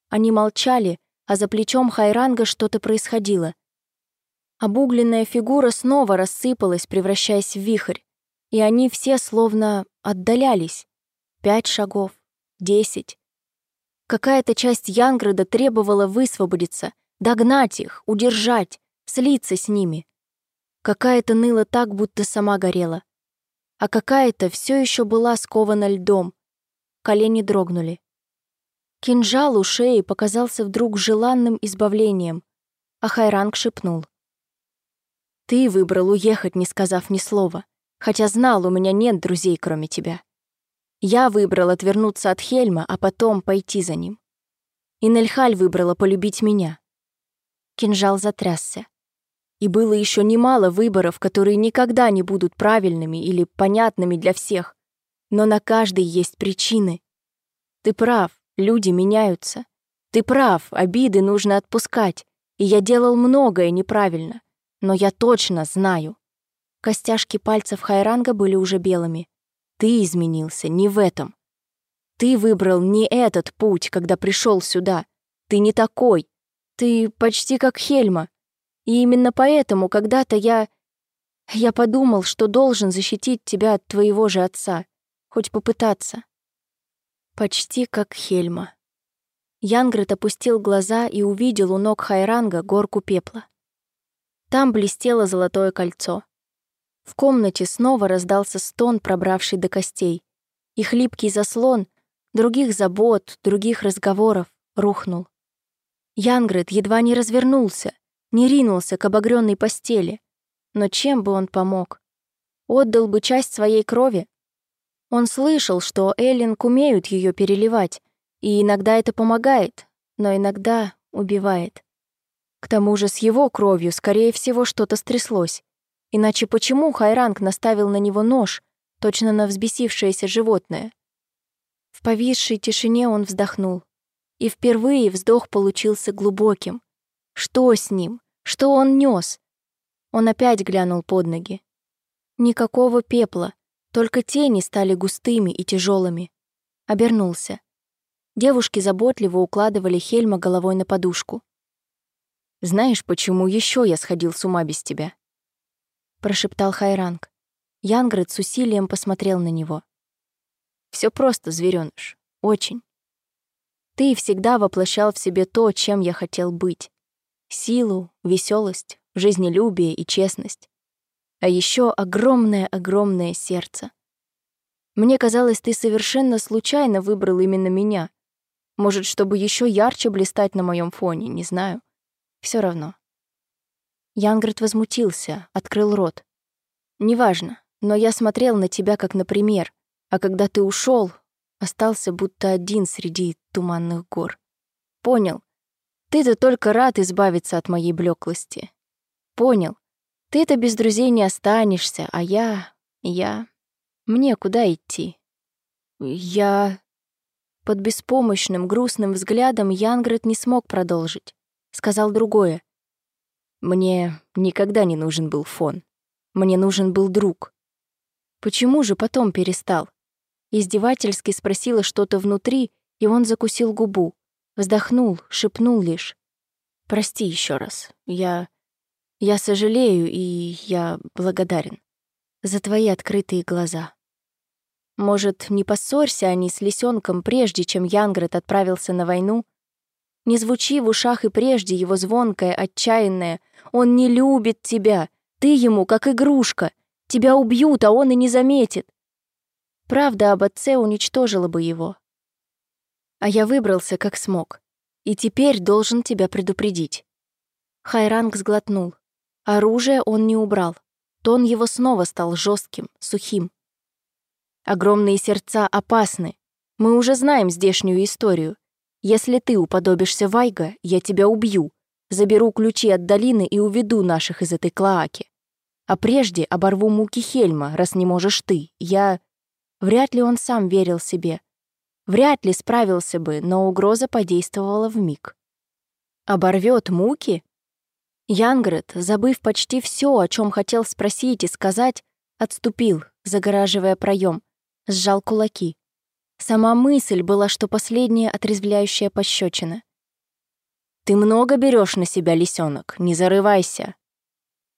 Они молчали, а за плечом Хайранга что-то происходило. Обугленная фигура снова рассыпалась, превращаясь в вихрь, и они все словно отдалялись. Пять шагов, десять. Какая-то часть Янграда требовала высвободиться, догнать их, удержать, слиться с ними. Какая-то ныла так, будто сама горела. А какая-то все еще была скована льдом. Колени дрогнули. Кинжал у шеи показался вдруг желанным избавлением, а Хайранг шепнул. Ты выбрал уехать, не сказав ни слова, хотя знал, у меня нет друзей, кроме тебя. Я выбрал отвернуться от Хельма, а потом пойти за ним. И Нельхаль выбрала полюбить меня. Кинжал затрясся. И было еще немало выборов, которые никогда не будут правильными или понятными для всех. Но на каждой есть причины. Ты прав, люди меняются. Ты прав, обиды нужно отпускать. И я делал многое неправильно. Но я точно знаю. Костяшки пальцев Хайранга были уже белыми. Ты изменился не в этом. Ты выбрал не этот путь, когда пришел сюда. Ты не такой. Ты почти как Хельма. И именно поэтому когда-то я... Я подумал, что должен защитить тебя от твоего же отца. Хоть попытаться. Почти как Хельма. Янгрет опустил глаза и увидел у ног Хайранга горку пепла. Там блестело золотое кольцо. В комнате снова раздался стон, пробравший до костей, и хлипкий заслон других забот, других разговоров рухнул. Янгрет едва не развернулся, не ринулся к обогрённой постели. Но чем бы он помог? Отдал бы часть своей крови? Он слышал, что Эллинг умеют ее переливать, и иногда это помогает, но иногда убивает. К тому же с его кровью, скорее всего, что-то стряслось. Иначе почему Хайранг наставил на него нож, точно на взбесившееся животное? В повисшей тишине он вздохнул. И впервые вздох получился глубоким. Что с ним? Что он нес? Он опять глянул под ноги. Никакого пепла, только тени стали густыми и тяжелыми. Обернулся. Девушки заботливо укладывали Хельма головой на подушку. «Знаешь, почему еще я сходил с ума без тебя?» Прошептал Хайранг. Янград с усилием посмотрел на него. Все просто, зверёныш. Очень. Ты всегда воплощал в себе то, чем я хотел быть. Силу, веселость, жизнелюбие и честность. А еще огромное-огромное сердце. Мне казалось, ты совершенно случайно выбрал именно меня. Может, чтобы еще ярче блистать на моем фоне, не знаю. Все равно. Янград возмутился, открыл рот. Неважно, но я смотрел на тебя как на пример, а когда ты ушел, остался будто один среди туманных гор. Понял. Ты-то только рад избавиться от моей блеклости. Понял. Ты-то без друзей не останешься, а я... я... Мне куда идти? Я... Под беспомощным, грустным взглядом Янгрет не смог продолжить. Сказал другое. Мне никогда не нужен был фон. Мне нужен был друг. Почему же потом перестал? Издевательски спросила что-то внутри, и он закусил губу. Вздохнул, шепнул лишь. «Прости еще раз. Я... я сожалею, и я благодарен за твои открытые глаза». Может, не поссорься они с лисенком, прежде чем Янгрет отправился на войну? Не звучи в ушах и прежде его звонкое, отчаянное «Он не любит тебя! Ты ему как игрушка! Тебя убьют, а он и не заметит!» Правда об отце уничтожила бы его. А я выбрался как смог. И теперь должен тебя предупредить. Хайранг сглотнул. Оружие он не убрал. Тон его снова стал жестким, сухим. Огромные сердца опасны. Мы уже знаем здешнюю историю. Если ты уподобишься Вайга, я тебя убью, заберу ключи от долины и уведу наших из этой клоаки. А прежде оборву муки Хельма, раз не можешь ты. Я... Вряд ли он сам верил себе. Вряд ли справился бы, но угроза подействовала в миг. Оборвет муки? Янгрет, забыв почти все, о чем хотел спросить и сказать, отступил, загораживая проем, сжал кулаки. Сама мысль была, что последняя отрезвляющая пощечина. «Ты много берешь на себя, лисенок, не зарывайся!»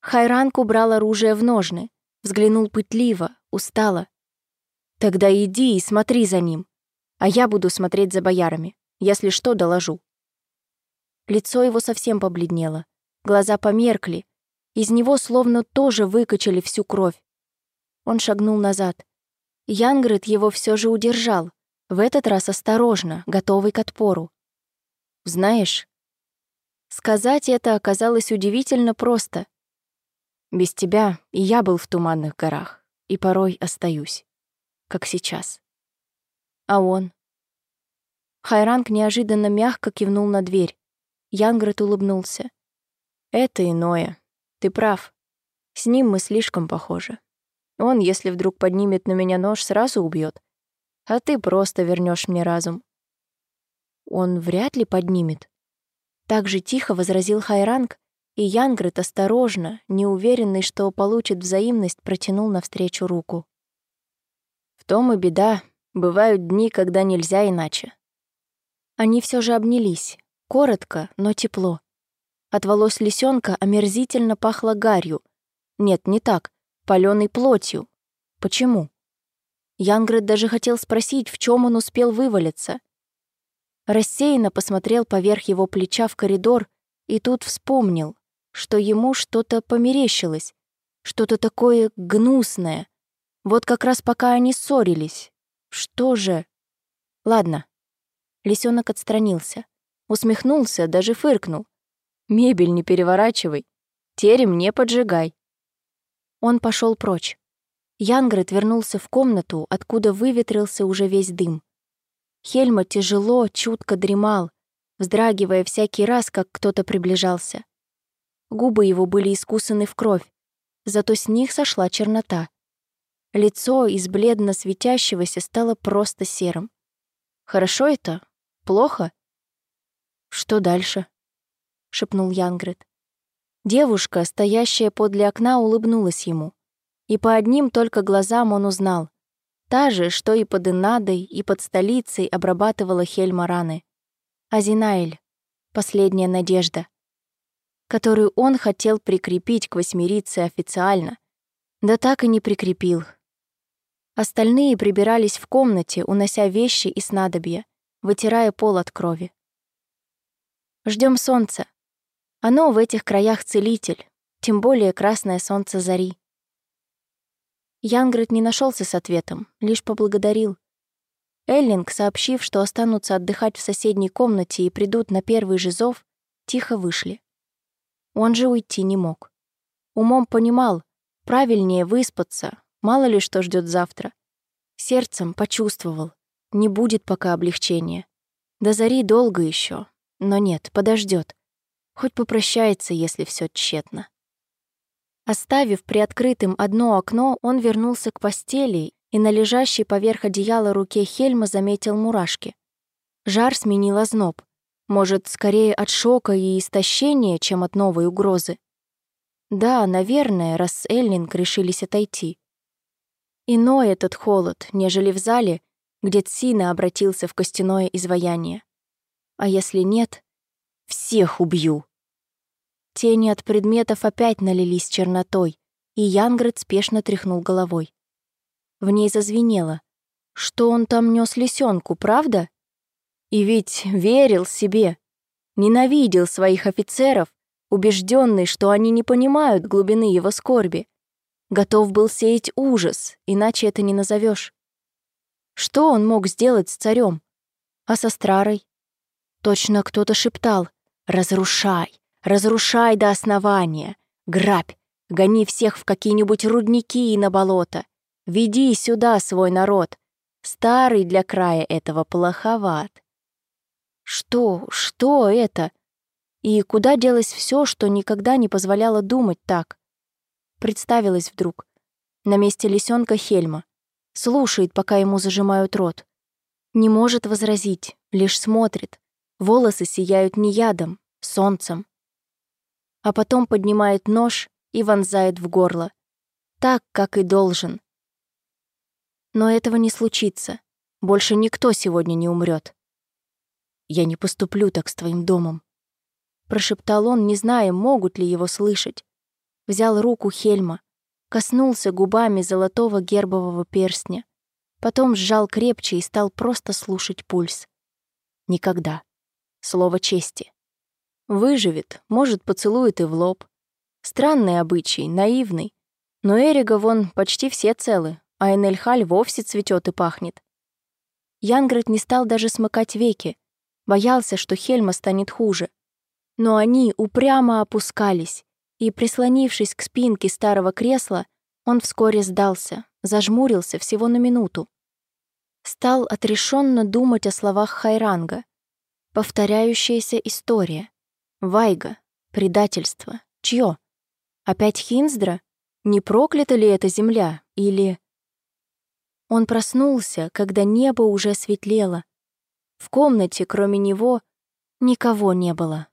Хайранг убрал оружие в ножны, взглянул пытливо, устало. «Тогда иди и смотри за ним, а я буду смотреть за боярами. Если что, доложу». Лицо его совсем побледнело, глаза померкли, из него словно тоже выкачали всю кровь. Он шагнул назад, Янгрид его все же удержал, в этот раз осторожно, готовый к отпору. «Знаешь...» Сказать это оказалось удивительно просто. Без тебя и я был в туманных горах, и порой остаюсь, как сейчас. А он? Хайранг неожиданно мягко кивнул на дверь. Янгрет улыбнулся. «Это иное. Ты прав. С ним мы слишком похожи». Он, если вдруг поднимет на меня нож, сразу убьет. А ты просто вернешь мне разум. Он вряд ли поднимет. Так же тихо возразил Хайранг, и Янгрет осторожно, неуверенный, что получит взаимность, протянул навстречу руку. В том и беда. Бывают дни, когда нельзя иначе. Они все же обнялись. Коротко, но тепло. От волос лисенка омерзительно пахло гарью. Нет, не так паленой плотью. Почему? Янгрет даже хотел спросить, в чем он успел вывалиться. Рассеянно посмотрел поверх его плеча в коридор и тут вспомнил, что ему что-то померещилось, что-то такое гнусное. Вот как раз пока они ссорились. Что же? Ладно. Лисенок отстранился. Усмехнулся, даже фыркнул. Мебель не переворачивай. Терем не поджигай. Он пошел прочь. Янгрет вернулся в комнату, откуда выветрился уже весь дым. Хельма тяжело, чутко дремал, вздрагивая всякий раз, как кто-то приближался. Губы его были искусаны в кровь, зато с них сошла чернота. Лицо из бледно светящегося стало просто серым. Хорошо это? Плохо? «Что дальше?» — шепнул Янгрет. Девушка, стоящая подле окна, улыбнулась ему. И по одним только глазам он узнал. Та же, что и под Инадой, и под столицей обрабатывала Хельма раны. Азинаэль, последняя надежда, которую он хотел прикрепить к восьмерице официально, да так и не прикрепил. Остальные прибирались в комнате, унося вещи и снадобья, вытирая пол от крови. Ждем солнца. Оно в этих краях целитель, тем более красное солнце зари. Янгрет не нашелся с ответом, лишь поблагодарил. Эллинг, сообщив, что останутся отдыхать в соседней комнате и придут на первый же зов, тихо вышли. Он же уйти не мог. Умом понимал, правильнее выспаться, мало ли что ждет завтра. Сердцем почувствовал, не будет пока облегчения. До зари долго еще, но нет, подождет. Хоть попрощается, если все тщетно. Оставив приоткрытым одно окно, он вернулся к постели и на лежащей поверх одеяла руке Хельма заметил мурашки. Жар сменил озноб. Может, скорее от шока и истощения, чем от новой угрозы. Да, наверное, раз Эллинг решились отойти. Иной этот холод, нежели в зале, где Цина обратился в костяное изваяние. А если нет, всех убью. Тени от предметов опять налились чернотой, и Янград спешно тряхнул головой. В ней зазвенело. Что он там нес лисенку, правда? И ведь верил себе, ненавидел своих офицеров, убежденный, что они не понимают глубины его скорби. Готов был сеять ужас, иначе это не назовешь. Что он мог сделать с царем? А со Страрой? Точно кто-то шептал «Разрушай! Разрушай до основания! Грабь! Гони всех в какие-нибудь рудники и на болото! Веди сюда свой народ! Старый для края этого плоховат!» Что? Что это? И куда делось все, что никогда не позволяло думать так? Представилось вдруг. На месте лисенка Хельма. Слушает, пока ему зажимают рот. Не может возразить, лишь смотрит. Волосы сияют не ядом, солнцем. А потом поднимает нож и вонзает в горло. Так, как и должен. Но этого не случится. Больше никто сегодня не умрет. «Я не поступлю так с твоим домом», — прошептал он, не зная, могут ли его слышать. Взял руку Хельма, коснулся губами золотого гербового перстня, потом сжал крепче и стал просто слушать пульс. Никогда слово чести. Выживет, может, поцелует и в лоб. Странный обычай, наивный. Но Эрига вон почти все целы, а Энельхаль вовсе цветет и пахнет. Янград не стал даже смыкать веки, боялся, что Хельма станет хуже. Но они упрямо опускались, и, прислонившись к спинке старого кресла, он вскоре сдался, зажмурился всего на минуту. Стал отрешенно думать о словах Хайранга, Повторяющаяся история. Вайга. Предательство. Чье? Опять Хинздра? Не проклята ли эта земля? Или... Он проснулся, когда небо уже светлело. В комнате, кроме него, никого не было.